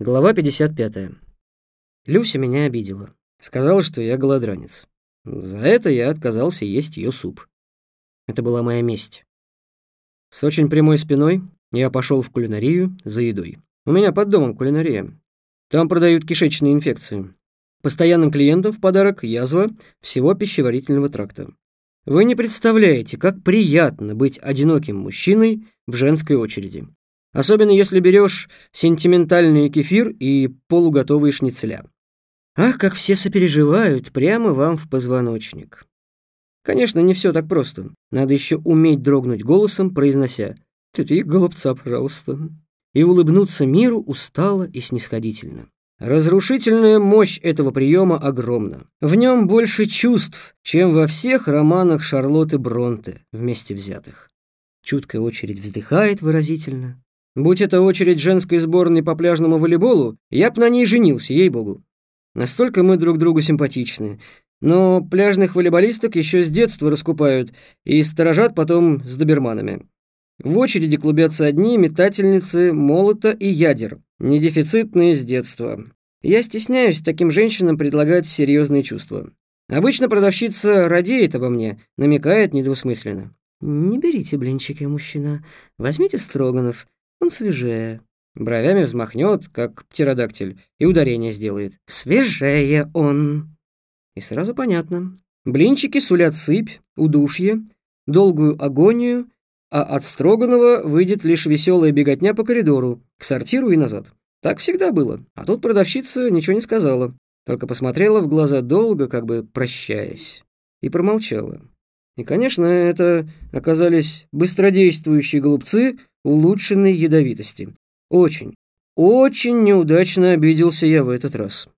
Глава 55. Люся меня обидела. Сказала, что я голодранец. За это я отказался есть ее суп. Это была моя месть. С очень прямой спиной я пошел в кулинарию за едой. У меня под домом кулинария. Там продают кишечные инфекции. Постоянным клиентам в подарок язва всего пищеварительного тракта. Вы не представляете, как приятно быть одиноким мужчиной в женской очереди. Особенно если берешь сентиментальный кефир и полуготовые шницеля. Ах, как все сопереживают прямо вам в позвоночник. Конечно, не все так просто. Надо еще уметь дрогнуть голосом, произнося «Три голубца, пожалуйста», и улыбнуться миру устало и снисходительно. Разрушительная мощь этого приема огромна. В нем больше чувств, чем во всех романах Шарлотты Бронте вместе взятых. Чуткая очередь вздыхает выразительно, Будь это очередь женской сборной по пляжному волейболу, я б на ней женился, ей-богу. Настолько мы друг другу симпатичны. Но пляжных волейболисток еще с детства раскупают и сторожат потом с доберманами. В очереди клубятся одни метательницы молота и ядер, недефицитные с детства. Я стесняюсь таким женщинам предлагать серьезные чувства. Обычно продавщица радеет обо мне, намекает недвусмысленно. «Не берите блинчики, мужчина. Возьмите строганов. Он свежее. Бровями взмахнет, как птеродактиль, и ударение сделает. Свежее он. И сразу понятно. Блинчики сулят сыпь, удушье, долгую агонию, а от Строганова выйдет лишь веселая беготня по коридору, к сортиру и назад. Так всегда было. А тут продавщица ничего не сказала, только посмотрела в глаза долго, как бы прощаясь, и промолчала. И, конечно, это оказались быстродействующие голубцы улучшенной ядовитости. Очень, очень неудачно обиделся я в этот раз.